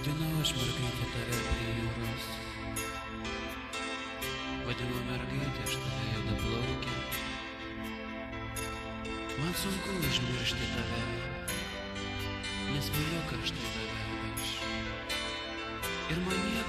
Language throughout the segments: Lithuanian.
Vadinau aš mergaitę tave prie jūros. Vadinau mergaitę aš tave juodą plaukę. Man sunku užmiršti tave, nes myliu karštai tave aš. Ir mane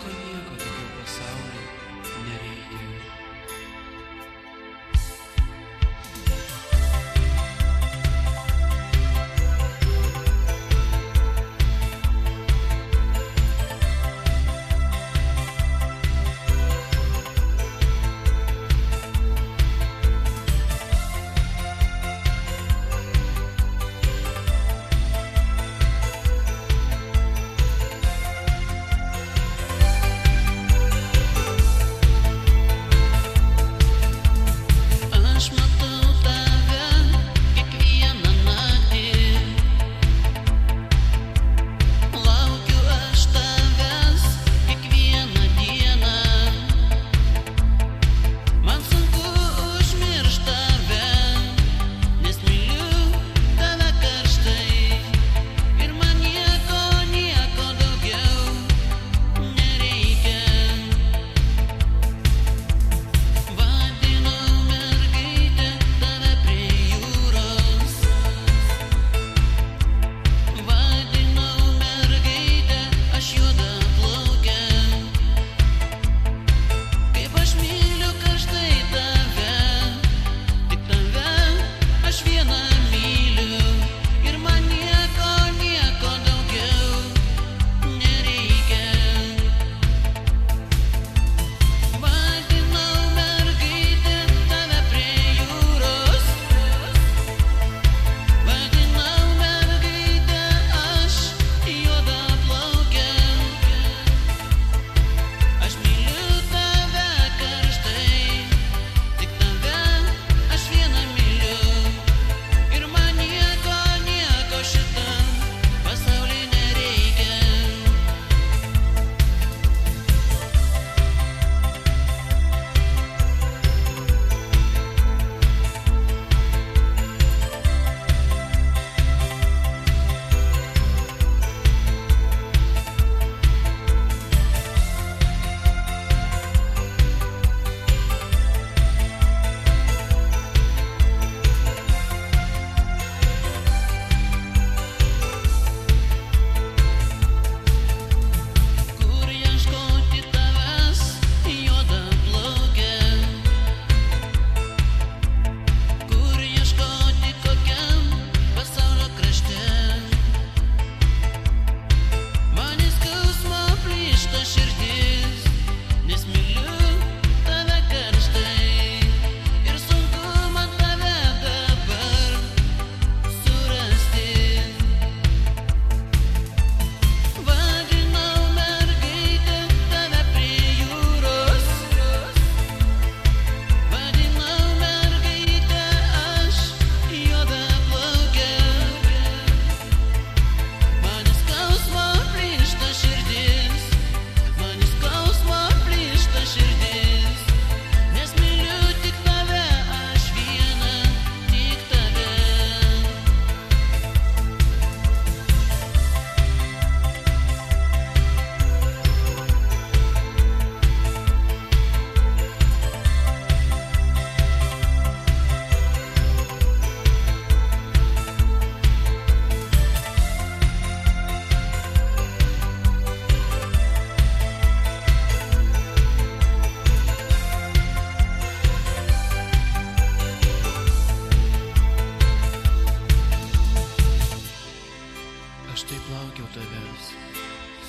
Aš taip laukiau tavęs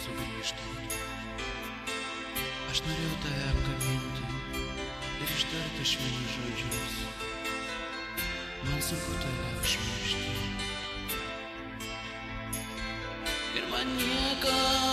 sugrįžtant. Aš norėjau tave apkabinti ir ištarti švelnius žodžius. Man sunku tave užmiršti. Ir man niekada.